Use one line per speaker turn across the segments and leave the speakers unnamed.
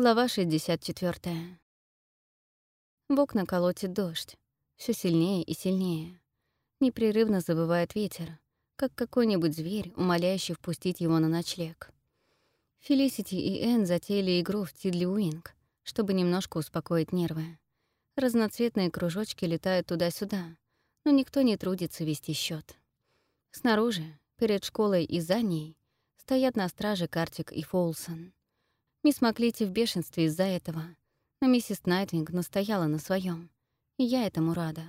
Глава 64. В окна колотит дождь. все сильнее и сильнее. Непрерывно завывает ветер, как какой-нибудь зверь, умоляющий впустить его на ночлег. Фелисити и Энн затеяли игру в Тидли Уинк, чтобы немножко успокоить нервы. Разноцветные кружочки летают туда-сюда, но никто не трудится вести счет. Снаружи, перед школой и за ней, стоят на страже Картик и Фолсон. Мисс Маклити в бешенстве из-за этого, но миссис Найтвинг настояла на своем, я этому рада.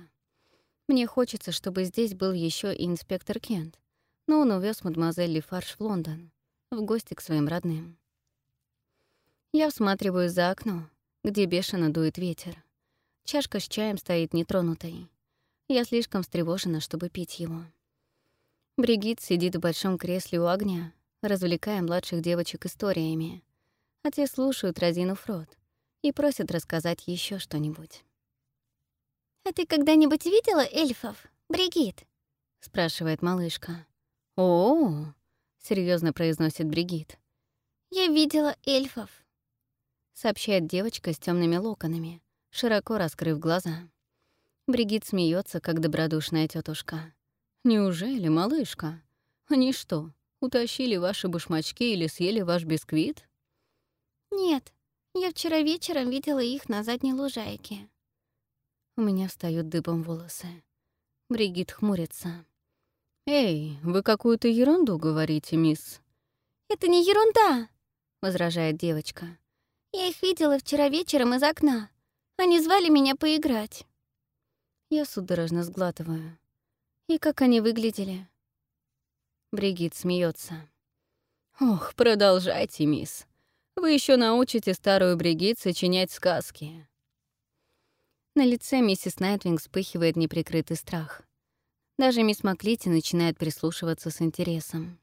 Мне хочется, чтобы здесь был еще и инспектор Кент, но он увез мадемуазель Лефарш в Лондон, в гости к своим родным. Я всматриваюсь за окно, где бешено дует ветер. Чашка с чаем стоит нетронутой. Я слишком встревожена, чтобы пить его. Бригит сидит в большом кресле у огня, развлекая младших девочек историями, а те слушают, разинув рот, и просят рассказать еще что-нибудь.
«А ты когда-нибудь видела эльфов, Бригит?»
— спрашивает малышка. «О-о-о!» — серьезно произносит Бригит.
«Я видела эльфов», —
сообщает девочка с темными локонами, широко раскрыв глаза. Бригит смеется, как добродушная тетушка. «Неужели, малышка? Они что, утащили ваши башмачки или съели ваш бисквит?»
«Нет, я вчера вечером видела их на задней лужайке».
У меня встают дыбом волосы. Бригит хмурится. «Эй, вы какую-то ерунду говорите, мисс?»
«Это не ерунда», —
возражает девочка.
«Я их видела вчера вечером из окна. Они звали меня поиграть».
Я судорожно сглатываю. «И как они выглядели?» Бригит смеется. «Ох, продолжайте, мисс. Вы еще научите старую Бригит сочинять сказки». На лице миссис Найтвинг вспыхивает неприкрытый страх. Даже мисс Маклити начинает прислушиваться с интересом.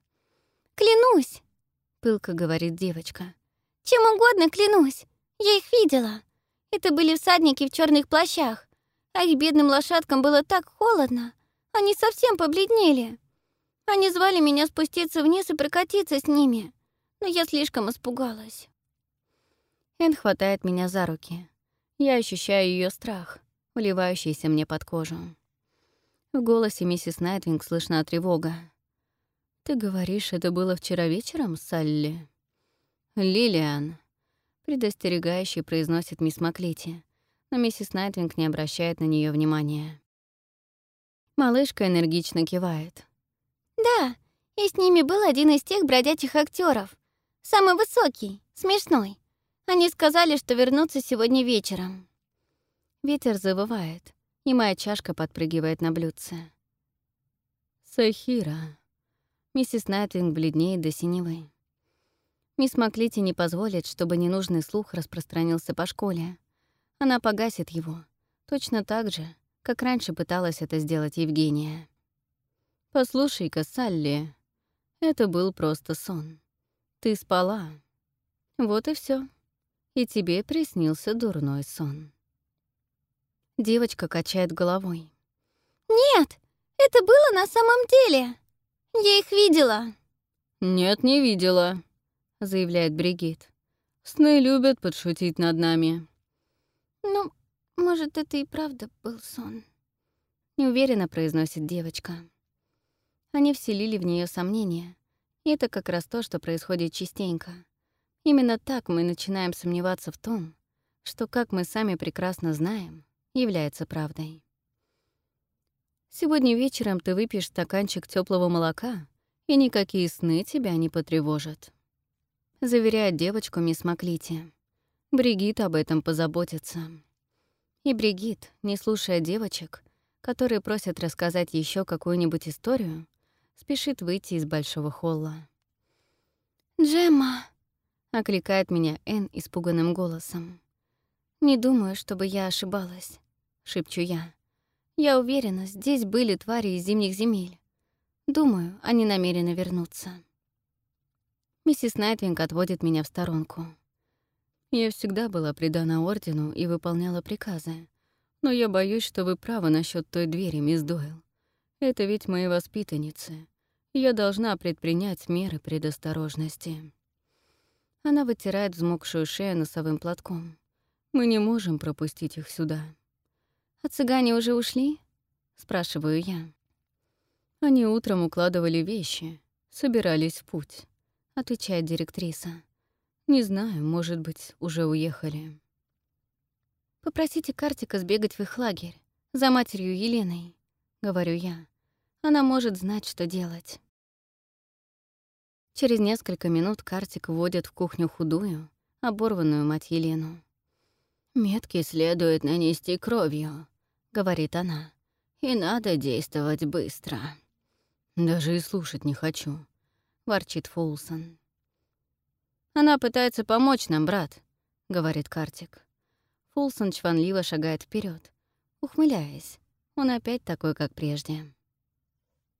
«Клянусь!»
— пылко говорит девочка.
«Чем угодно клянусь! Я их видела! Это были всадники в черных плащах, а их бедным лошадкам было так холодно, они совсем побледнели. Они звали меня спуститься вниз и прокатиться с ними но я слишком испугалась.
Эн хватает меня за руки. Я ощущаю ее страх, вливающийся мне под кожу. В голосе миссис Найтвинг слышна тревога. «Ты говоришь, это было вчера вечером, Салли?» «Лилиан», — предостерегающе произносит мисс Маклити, но миссис Найтвинг не обращает на нее внимания. Малышка энергично кивает.
«Да, и с ними был один из тех бродячих актеров, Самый высокий, смешной. Они сказали, что вернутся сегодня вечером.
Ветер завывает, и моя чашка подпрыгивает на блюдце. Сахира. Миссис Найтвинг бледнеет до синевы. Мисс Маклити не позволит, чтобы ненужный слух распространился по школе. Она погасит его, точно так же, как раньше пыталась это сделать Евгения. «Послушай-ка, Салли, это был просто сон». Ты спала. Вот и все. И тебе приснился дурной сон. Девочка качает головой.
«Нет, это было на самом деле. Я их видела».
«Нет, не видела», — заявляет Бригит. «Сны любят подшутить над нами».
«Ну, может, это и правда был сон», —
неуверенно произносит девочка. Они вселили в нее сомнения, и это как раз то, что происходит частенько. Именно так мы начинаем сомневаться в том, что, как мы сами прекрасно знаем, является правдой. Сегодня вечером ты выпьешь стаканчик теплого молока, и никакие сны тебя не потревожат. Заверяет девочку мисс Маклити. Бригит об этом позаботится. И Бригит, не слушая девочек, которые просят рассказать еще какую-нибудь историю, спешит выйти из большого холла.
«Джемма!»
— окликает меня Энн испуганным голосом. «Не думаю, чтобы я ошибалась», — шепчу я. «Я уверена, здесь были твари из зимних земель. Думаю, они намерены вернуться». Миссис Найтвинг отводит меня в сторонку. Я всегда была предана Ордену и выполняла приказы, но я боюсь, что вы правы насчет той двери, мисс Дойл. Это ведь мои воспитанницы. Я должна предпринять меры предосторожности. Она вытирает взмокшую шею носовым платком. Мы не можем пропустить их сюда.
«А цыгане уже ушли?» — спрашиваю я.
Они утром укладывали вещи, собирались в путь, — отвечает директриса. Не знаю, может быть, уже уехали.
Попросите Картика сбегать в их лагерь, за матерью Еленой, — говорю я. Она может знать, что делать.
Через несколько минут Картик вводит в кухню худую, оборванную мать Елену. «Метки следует нанести кровью», — говорит она. «И надо действовать быстро». «Даже и слушать не хочу», — ворчит Фулсон. «Она пытается помочь нам, брат», — говорит Картик. Фулсон чванливо шагает вперед, ухмыляясь. Он опять такой, как прежде.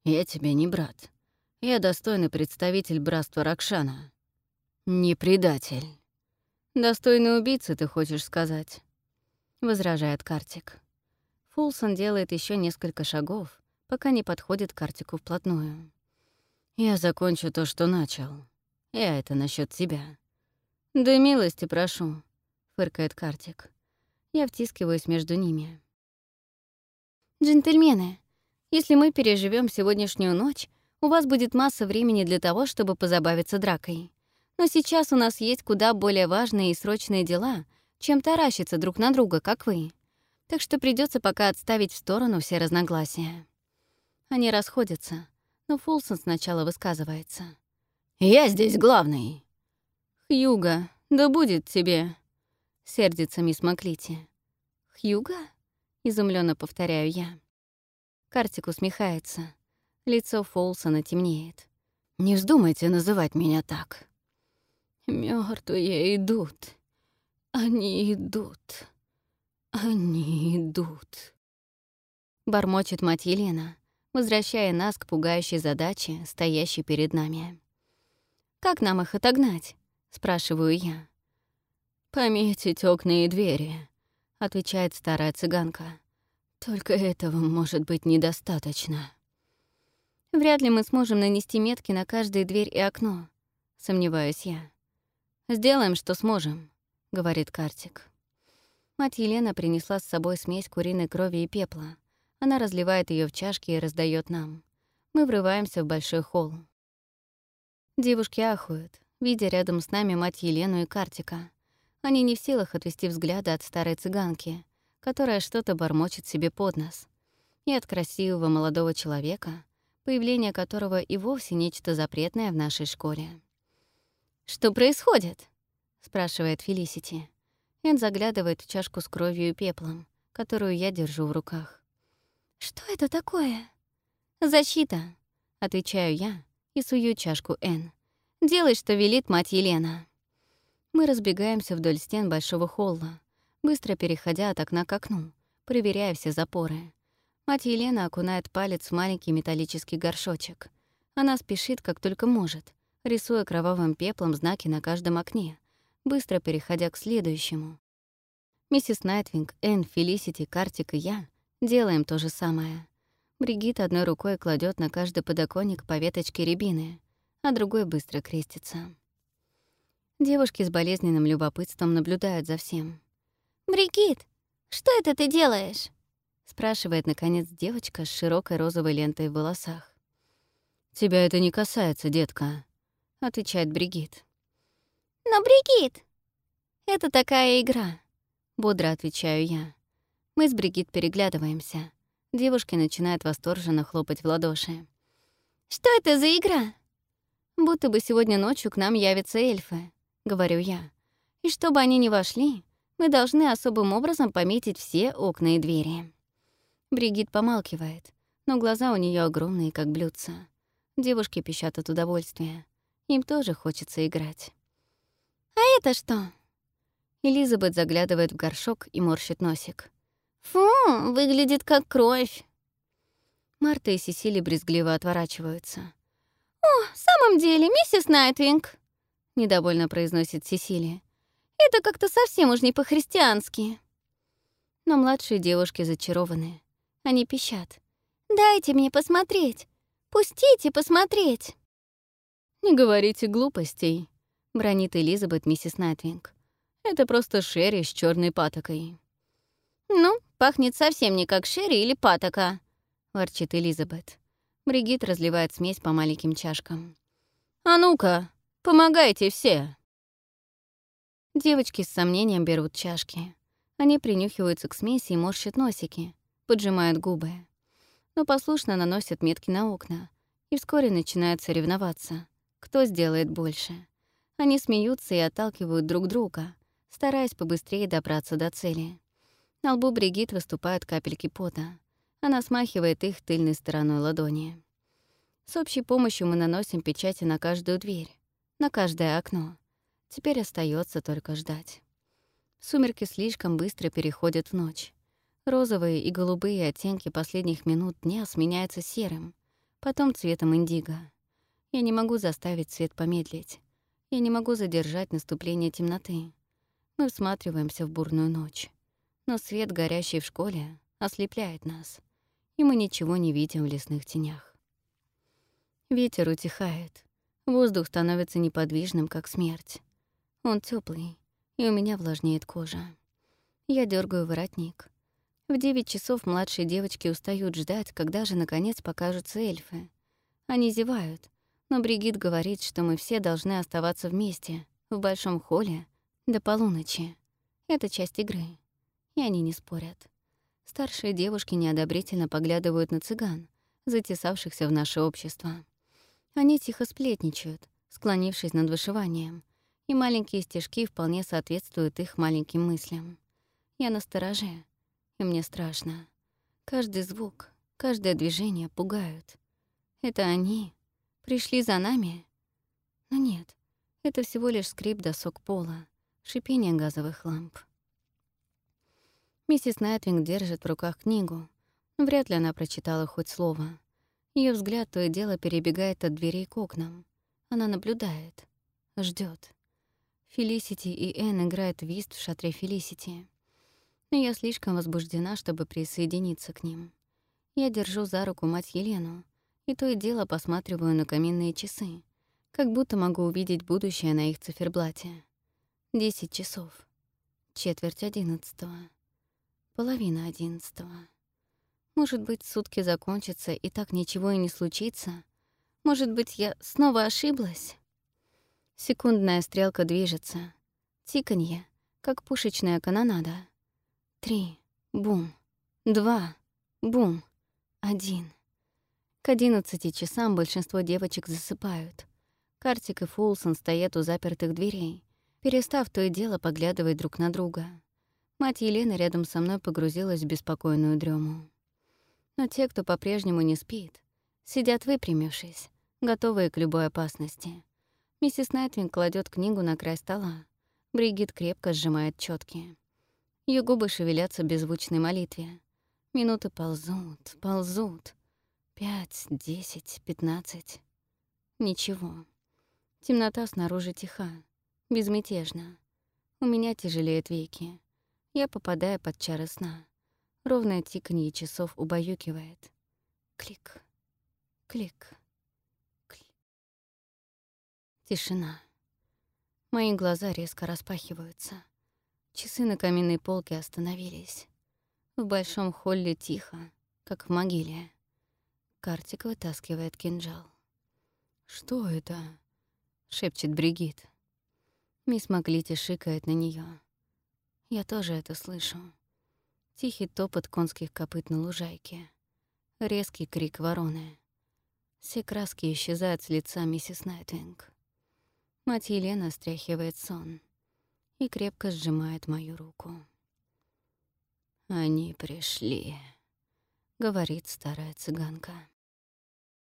«Я тебе не брат. Я достойный представитель братства Ракшана. Не предатель». «Достойный убийцы, ты хочешь сказать?» — возражает Картик. Фулсон делает еще несколько шагов, пока не подходит к Артику вплотную. «Я закончу то, что начал. Я это насчет тебя». «Да милости прошу», — фыркает Картик. Я втискиваюсь между ними.
«Джентльмены, если мы переживем сегодняшнюю ночь, у вас будет масса времени для того, чтобы позабавиться дракой. Но сейчас у нас есть куда более важные и срочные дела, чем таращиться друг на друга, как вы. Так что придется пока отставить в сторону все разногласия».
Они расходятся, но Фулсон сначала высказывается.
«Я здесь главный».
«Хьюга, да будет тебе», — сердится мисс Маклити.
«Хьюга?» — изумленно повторяю я.
Картик усмехается. Лицо Фолсона темнеет.
«Не вздумайте называть меня так».
Мертвые идут. Они идут. Они идут». Бормочет мать Елена, возвращая нас к пугающей задаче, стоящей перед нами.
«Как нам их отогнать?» — спрашиваю я.
«Пометить окна и двери», — отвечает старая цыганка. «Только этого может быть недостаточно».
«Вряд ли мы сможем нанести метки на каждую дверь и окно», — сомневаюсь я.
«Сделаем, что сможем», — говорит Картик. Мать Елена принесла с собой смесь куриной крови и пепла, она разливает ее в чашки и раздает нам. Мы врываемся в большой холл. Девушки ахуют, видя рядом с нами мать Елену и Картика. Они не в силах отвести взгляда от старой цыганки, которая что-то бормочет себе под нос, и от красивого молодого человека, появление которого и вовсе нечто запретное в нашей школе.
«Что происходит?»
— спрашивает Фелисити. Эн заглядывает в чашку с кровью и пеплом, которую я держу в руках.
«Что это такое?»
«Защита», — отвечаю я и сую чашку Н. «Делай, что велит мать Елена». Мы разбегаемся вдоль стен большого холла, быстро переходя от окна к окну, проверяя все запоры. Мать Елена окунает палец в маленький металлический горшочек. Она спешит, как только может, рисуя кровавым пеплом знаки на каждом окне, быстро переходя к следующему. Миссис Найтвинг, Энн, Фелисити, Картик и я Делаем то же самое. Бригит одной рукой кладет на каждый подоконник по веточке рябины, а другой быстро крестится. Девушки с болезненным любопытством наблюдают за всем.
«Бригит, что это ты делаешь?»
— спрашивает, наконец, девочка с широкой розовой лентой в волосах.
«Тебя это не касается, детка», —
отвечает Бригит.
«Но, Бригит...»
«Это такая игра», — бодро отвечаю я. Мы с Бригит переглядываемся. Девушки начинают восторженно хлопать в ладоши.
«Что это за игра?»
«Будто бы сегодня ночью к нам явятся эльфы», — говорю я. «И чтобы они не вошли, мы должны особым образом пометить все окна и двери». Бригит помалкивает, но глаза у нее огромные, как блюдца. Девушки пищат от удовольствия. Им тоже хочется играть.
«А это что?»
Элизабет заглядывает в горшок и морщит носик.
«Фу, выглядит как кровь».
Марта и Сесили брезгливо отворачиваются.
«О, в самом деле, миссис Найтвинг», —
недовольно произносит Сесили.
«Это как-то совсем уж не по-христиански».
Но младшие девушки зачарованы. Они пищат.
«Дайте мне посмотреть! Пустите посмотреть!»
«Не говорите глупостей», — бронит Элизабет миссис Найтвинг. «Это просто шерри с черной патокой».
«Ну, пахнет совсем не как шерри или патока», —
ворчит Элизабет. Бригит разливает смесь по маленьким чашкам.
«А ну-ка, помогайте все!»
Девочки с сомнением берут чашки. Они принюхиваются к смеси и морщат носики, поджимают губы. Но послушно наносят метки на окна. И вскоре начинают соревноваться. Кто сделает больше? Они смеются и отталкивают друг друга, стараясь побыстрее добраться до цели. На лбу Бригит выступают капельки пота. Она смахивает их тыльной стороной ладони. С общей помощью мы наносим печати на каждую дверь, на каждое окно. Теперь остается только ждать. Сумерки слишком быстро переходят в ночь. Розовые и голубые оттенки последних минут дня сменяются серым, потом цветом индиго. Я не могу заставить свет помедлить. Я не могу задержать наступление темноты. Мы всматриваемся в бурную ночь. Но свет, горящий в школе, ослепляет нас, и мы ничего не видим в лесных тенях. Ветер утихает. Воздух становится неподвижным, как смерть. Он теплый, и у меня влажнеет кожа. Я дергаю воротник. В девять часов младшие девочки устают ждать, когда же, наконец, покажутся эльфы. Они зевают, но Бригит говорит, что мы все должны оставаться вместе, в большом холле, до полуночи. Это часть игры. И они не спорят. Старшие девушки неодобрительно поглядывают на цыган, затесавшихся в наше общество. Они тихо сплетничают, склонившись над вышиванием, и маленькие стежки вполне соответствуют их маленьким мыслям. Я на стороже, и мне страшно. Каждый звук, каждое движение пугают. Это они пришли за нами? Но нет, это всего лишь скрип досок пола, шипение газовых ламп. Миссис Найтвинг держит в руках книгу. Вряд ли она прочитала хоть слово. Ее взгляд то и дело перебегает от дверей к окнам. Она наблюдает, ждет. Фелисити и Энн играют вист в шатре Фелисити. Но я слишком возбуждена, чтобы присоединиться к ним. Я держу за руку мать Елену, и то и дело посматриваю на каминные часы, как будто могу увидеть будущее на их циферблате. Десять часов. Четверть одиннадцатого. Половина одиннадцатого. Может быть, сутки закончатся, и так ничего и не случится? Может быть, я снова ошиблась? Секундная стрелка движется. Тиканье, как пушечная канонада. Три. Бум. Два. Бум. Один. К одиннадцати часам большинство девочек засыпают. Картик и Фулсон стоят у запертых дверей, перестав то и дело поглядывать друг на друга. Мать Елены рядом со мной погрузилась в беспокойную дрему. Но те, кто по-прежнему не спит, сидят выпрямившись, готовые к любой опасности. Миссис Найтвинг кладет книгу на край стола. Бригит крепко сжимает четки. Ее губы шевелятся в беззвучной молитве. Минуты ползут, ползут. Пять, десять, пятнадцать. Ничего. Темнота снаружи тиха, безмятежна. У меня тяжелеют веки. Я попадаю под чары сна. Ровное тиканье часов убаюкивает. Клик, клик. Тишина. Мои глаза резко распахиваются. Часы на каминной полке остановились. В большом холле тихо, как в могиле. Картик вытаскивает кинжал. «Что это?» — шепчет Бригит. Мисс Маклити шикает на нее. Я тоже это слышу. Тихий топот конских копыт на лужайке. Резкий крик вороны. Все краски исчезают с лица миссис Найтвинг. Мать Елена стряхивает сон и крепко сжимает мою руку. «Они пришли», — говорит старая цыганка.